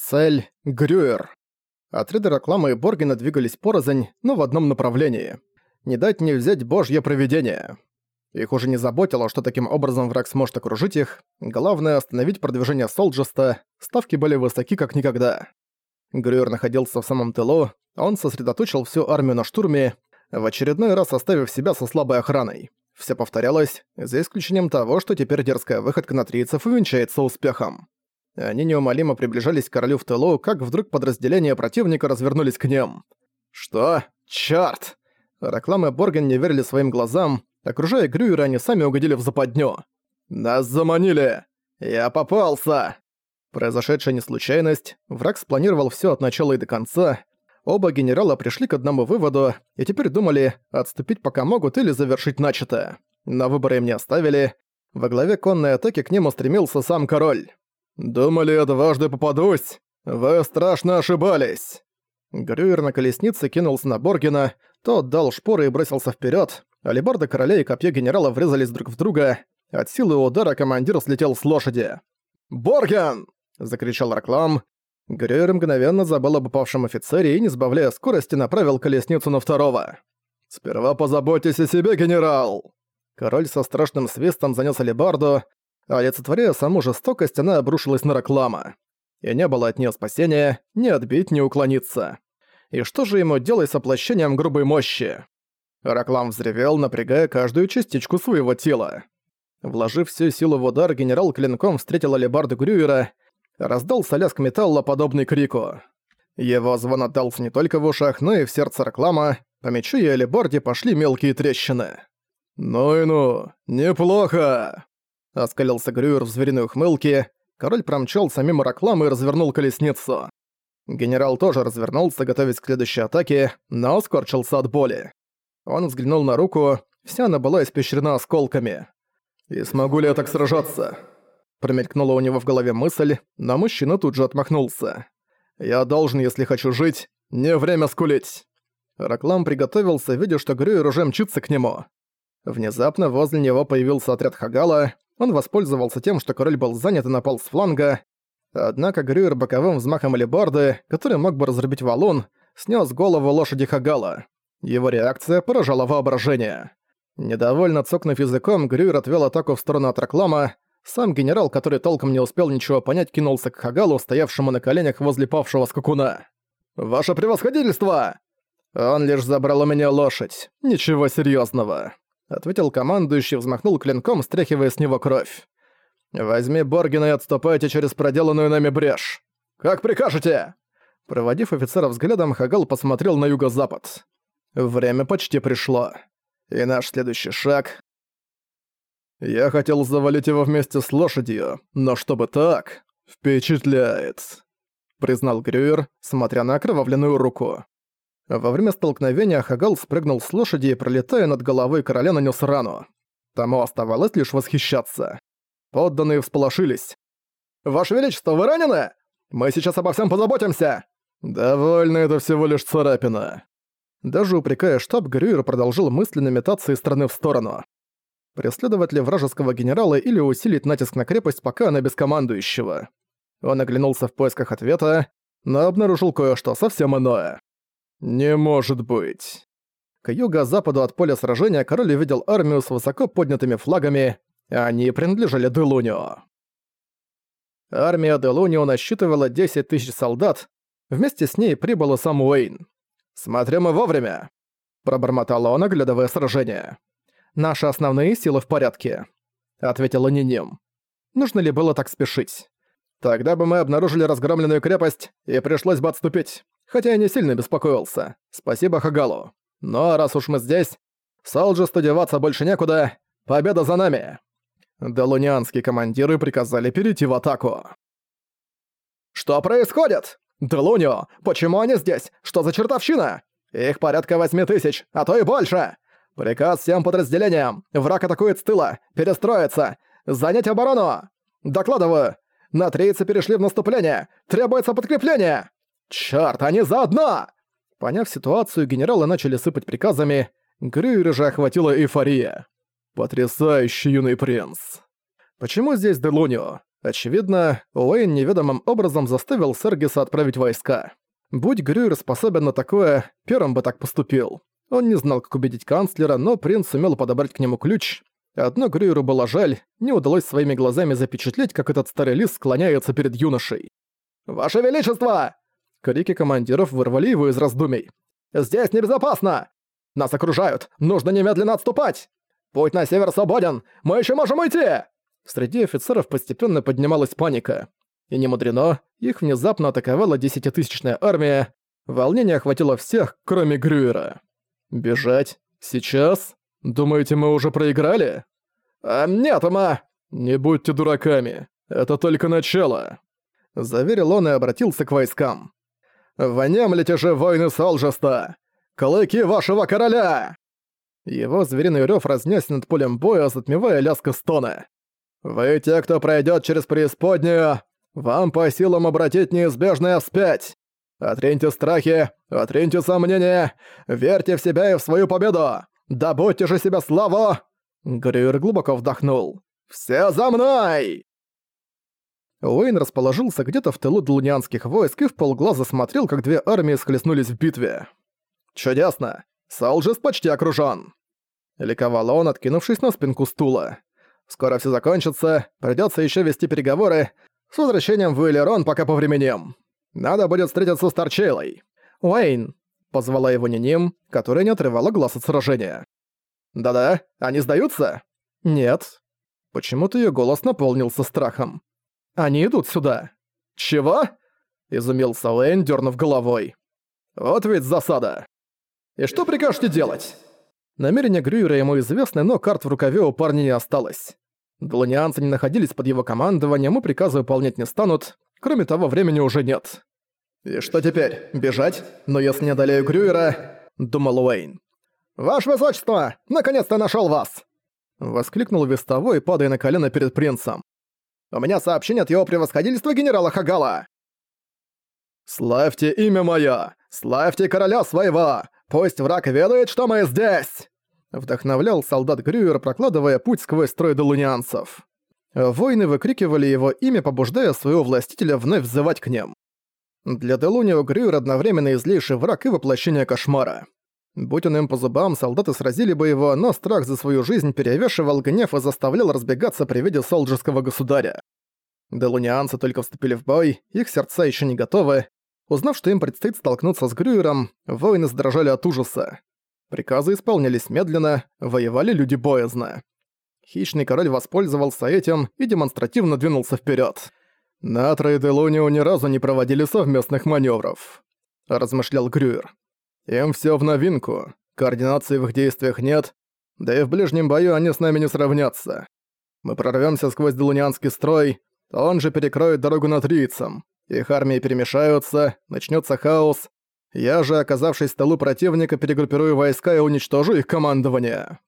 Цель — Грюер. Отряды Рекламы и Боргена двигались порознь, но в одном направлении. Не дать не взять божье провидение. Их уже не заботило, что таким образом враг сможет окружить их. Главное — остановить продвижение Солджеста. Ставки были высоки как никогда. Грюер находился в самом тылу, он сосредоточил всю армию на штурме, в очередной раз оставив себя со слабой охраной. Все повторялось, за исключением того, что теперь дерзкая выходка на трийцев увенчается успехом. Они неумолимо приближались к королю в тылу, как вдруг подразделения противника развернулись к ним. «Что? Чёрт!» Раклам и Борген не верили своим глазам. Окружая Грюера, они сами угодили в западню. «Нас заманили! Я попался!» Произошедшая неслучайность, враг спланировал всё от начала и до конца. Оба генерала пришли к одному выводу и теперь думали, отступить пока могут или завершить начатое. На выбор им не оставили. Во главе конной атаки к ним устремился сам король. «Думали, я дважды попадусь? Вы страшно ошибались!» Грюер на колеснице кинулся на Боргена, тот дал шпоры и бросился вперед. Алибарда короля и копье генерала врезались друг в друга. От силы удара командир слетел с лошади. «Борген!» — закричал Раклам. Грюер мгновенно забыл об упавшем офицере и, не сбавляя скорости, направил колесницу на второго. «Сперва позаботьтесь о себе, генерал!» Король со страшным свистом занёс алебарду, Олицетворяя саму жестокость, она обрушилась на Раклама. И не было от нее спасения ни отбить, ни уклониться. И что же ему делать с оплощением грубой мощи? Раклам взревел, напрягая каждую частичку своего тела. Вложив всю силу в удар, генерал клинком встретил алебарду Грюера, раздался лязг металла, подобный крику. Его звон отдался не только в ушах, но и в сердце Раклама, по мечу и алебарде пошли мелкие трещины. «Ну и ну, неплохо!» Оскалился Грюер в звериной ухмылке. Король промчался мимо рекламы и развернул колесницу. Генерал тоже развернулся, готовясь к следующей атаке, но скорчился от боли. Он взглянул на руку, вся она была испещрена осколками. «И смогу ли я так сражаться?» Промелькнула у него в голове мысль, но мужчина тут же отмахнулся. «Я должен, если хочу жить, не время скулить!» Раклам приготовился, видя, что Грюер уже мчится к нему. Внезапно возле него появился отряд Хагала, он воспользовался тем, что король был занят и напал с фланга. Однако Грюер боковым взмахом алебарды, который мог бы разрубить валун, снес голову лошади Хагала. Его реакция поражала воображение. Недовольно цокнув языком, Грюер отвел атаку в сторону от Раклама. Сам генерал, который толком не успел ничего понять, кинулся к Хагалу, стоявшему на коленях возле павшего скакуна. «Ваше превосходительство!» «Он лишь забрал у меня лошадь. Ничего серьезного ответил командующий, взмахнул клинком, стряхивая с него кровь. «Возьми Боргина и отступайте через проделанную нами брешь. Как прикажете!» Проводив офицера взглядом, Хагал посмотрел на юго-запад. «Время почти пришло. И наш следующий шаг...» «Я хотел завалить его вместе с лошадью, но чтобы так... Впечатляет!» Признал Грюер, смотря на окровавленную руку. Во время столкновения Хагал спрыгнул с лошади и, пролетая над головой короля, нанес рану. Тому оставалось лишь восхищаться. Подданные всполошились. «Ваше Величество, вы ранены? Мы сейчас обо всем позаботимся!» «Довольно, это всего лишь царапина». Даже упрекая штаб, Грюер продолжил мысленно метаться из стороны в сторону. Преследовать ли вражеского генерала или усилить натиск на крепость, пока она без командующего? Он оглянулся в поисках ответа, но обнаружил кое-что совсем иное. «Не может быть». К юго-западу от поля сражения король увидел армию с высоко поднятыми флагами, они принадлежали Делунио. Армия Делунио насчитывала 10 тысяч солдат, вместе с ней прибыл и сам Уэйн. «Смотрим мы вовремя», — пробормотал он, оглядывая сражение. «Наши основные силы в порядке», — ответила Ниним. «Нужно ли было так спешить? Тогда бы мы обнаружили разгромленную крепость, и пришлось бы отступить хотя я не сильно беспокоился. Спасибо Хагалу. Но раз уж мы здесь, Салджесту деваться больше некуда, победа за нами!» Делунианские командиры приказали перейти в атаку. «Что происходит? Делунио, почему они здесь? Что за чертовщина? Их порядка восьми тысяч, а то и больше! Приказ всем подразделениям! Враг атакует с тыла! Перестроиться! Занять оборону! Докладываю! На трейцы перешли в наступление! Требуется подкрепление!» «Чёрт, они заодно!» Поняв ситуацию, генералы начали сыпать приказами, Грюера же охватила эйфория. «Потрясающий юный принц!» «Почему здесь Делунио? Очевидно, Уэйн неведомым образом заставил Сергиса отправить войска. Будь Грюер способен на такое, первым бы так поступил. Он не знал, как убедить канцлера, но принц сумел подобрать к нему ключ. Одно Грюеру было жаль, не удалось своими глазами запечатлеть, как этот старый лис склоняется перед юношей. «Ваше Величество!» Крики командиров вырвали его из раздумий. «Здесь небезопасно! Нас окружают! Нужно немедленно отступать! Путь на север свободен! Мы еще можем уйти!» Среди офицеров постепенно поднималась паника. И не мудрено, их внезапно атаковала десятитысячная армия. Волнение охватило всех, кроме Грюера. «Бежать? Сейчас? Думаете, мы уже проиграли?» «А нет, ума!» «Не будьте дураками. Это только начало!» Заверил он и обратился к войскам. «Вонемлите же, воины Солжеста! Клыки вашего короля!» Его звериный рёв разнесся над полем боя, затмевая лязг стона. «Вы те, кто пройдет через преисподнюю, вам по силам обратить неизбежное вспять! Отриньте страхи, отриньте сомнения, верьте в себя и в свою победу! Добудьте же себе славу!» Грюер глубоко вдохнул. «Все за мной!» Уэйн расположился где-то в тылу долунианских войск и в полглаза смотрел, как две армии схлестнулись в битве. «Чудесно! Солджес почти окружён!» Ликовал он, откинувшись на спинку стула. «Скоро все закончится, придётся ещё вести переговоры. С возвращением в Уиллерон пока повременем. Надо будет встретиться с Торчейлой. Уэйн!» — позвала его Ниним, которая не отрывала глаз от сражения. «Да-да, они сдаются?» «Нет». Почему-то её голос наполнился страхом. Они идут сюда». «Чего?» – изумился Лэйн, дернув головой. «Вот ведь засада. И что прикажете делать?» Намерения Грюера ему известны, но карт в рукаве у парня не осталось. Долонианцы не находились под его командованием и приказы выполнять не станут, кроме того, времени уже нет. «И что теперь? Бежать? Но если не одолею Грюера...» — думал Уэйн. «Ваше высочество! Наконец-то нашел вас!» Воскликнул вестовой, падая на колено перед принцем. У меня сообщение от его превосходительства генерала Хагала!» «Славьте имя мое! Славьте короля своего! Пусть враг ведает, что мы здесь!» Вдохновлял солдат Грюер, прокладывая путь сквозь строй долунианцев. Воины выкрикивали его имя, побуждая своего властителя вновь взывать к ним. Для Делунио Грюер одновременно излейший враг и воплощение кошмара. Будь он им по зубам, солдаты сразили бы его, но страх за свою жизнь перевешивал гнев и заставлял разбегаться при виде солджерского государя. Делунианцы только вступили в бой, их сердца еще не готовы. Узнав, что им предстоит столкнуться с Грюером, воины задрожали от ужаса. Приказы исполнялись медленно, воевали люди боязно. Хищный король воспользовался этим и демонстративно двинулся вперед. Натра и Делунио ни разу не проводили совместных маневров, размышлял Грюер. Им все в новинку, координации в их действиях нет, да и в ближнем бою они с нами не сравнятся. Мы прорвемся сквозь делунианский строй, он же перекроет дорогу натрийцам. Их армии перемешаются, начнется хаос. Я же, оказавшись в тылу противника, перегруппирую войска и уничтожу их командование.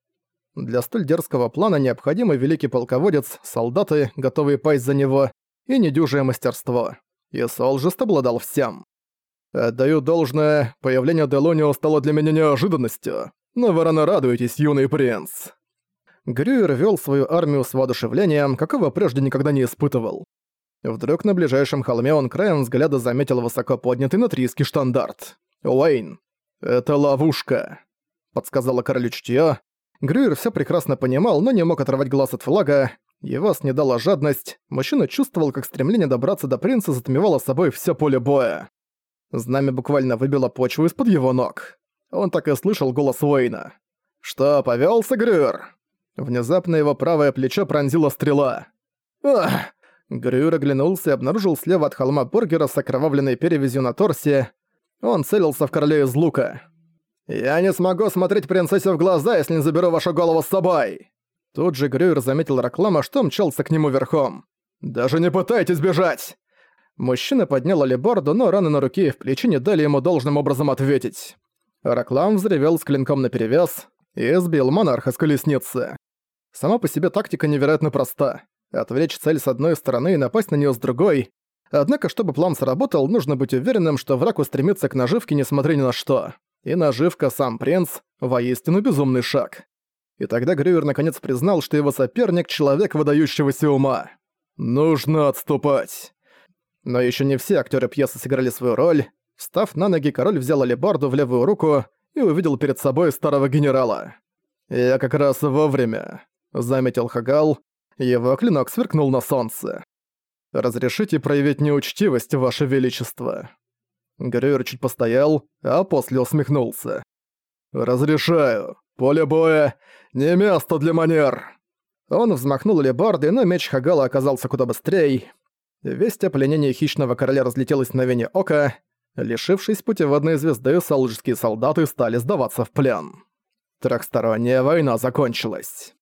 Для столь дерзкого плана необходимый великий полководец, солдаты, готовые пасть за него, и недюжее мастерство. И Солжест обладал всем. Отдаю должное, появление Делонио стало для меня неожиданностью. Но вы рано радуетесь, юный принц. Грюер вел свою армию с воодушевлением, какого прежде никогда не испытывал. Вдруг на ближайшем холме он краем взгляда заметил высоко поднятый натрийский штандарт. «Уэйн, это ловушка», — подсказала королю чутьё. Грюер все прекрасно понимал, но не мог оторвать глаз от флага. Его снедала жадность. Мужчина чувствовал, как стремление добраться до принца затмевало собой все поле боя. Знамя буквально выбило почву из-под его ног. Он так и слышал голос воина. «Что, повёлся, Грюер?» Внезапно его правое плечо пронзила стрела. «Ах!» Грюер оглянулся и обнаружил слева от холма бургера с окровавленной перевязью на торсе. Он целился в короле из лука. «Я не смогу смотреть принцессе в глаза, если не заберу вашу голову с собой!» Тут же Грюер заметил реклама, что мчался к нему верхом. «Даже не пытайтесь бежать!» Мужчина поднял алебарду, но раны на руке и в плечи не дали ему должным образом ответить. Раклам взревел с клинком наперевес и сбил монарха с колесницы. Сама по себе тактика невероятно проста. Отвлечь цель с одной стороны и напасть на нее с другой. Однако, чтобы план сработал, нужно быть уверенным, что враг устремится к наживке несмотря ни на что. И наживка сам принц – воистину безумный шаг. И тогда Грюер наконец признал, что его соперник – человек выдающегося ума. «Нужно отступать!» Но еще не все актеры пьесы сыграли свою роль. Встав на ноги, король взял алебарду в левую руку и увидел перед собой старого генерала. «Я как раз вовремя», — заметил Хагал. Его клинок сверкнул на солнце. «Разрешите проявить неучтивость, Ваше Величество». Грюер чуть постоял, а после усмехнулся. «Разрешаю. Поле боя — не место для манер!» Он взмахнул лебардой, но меч Хагала оказался куда быстрее. Весть о пленении хищного короля разлетелась в мгновение ока. Лишившись путеводной звезды, салджские солдаты стали сдаваться в плен. Трехсторонняя война закончилась.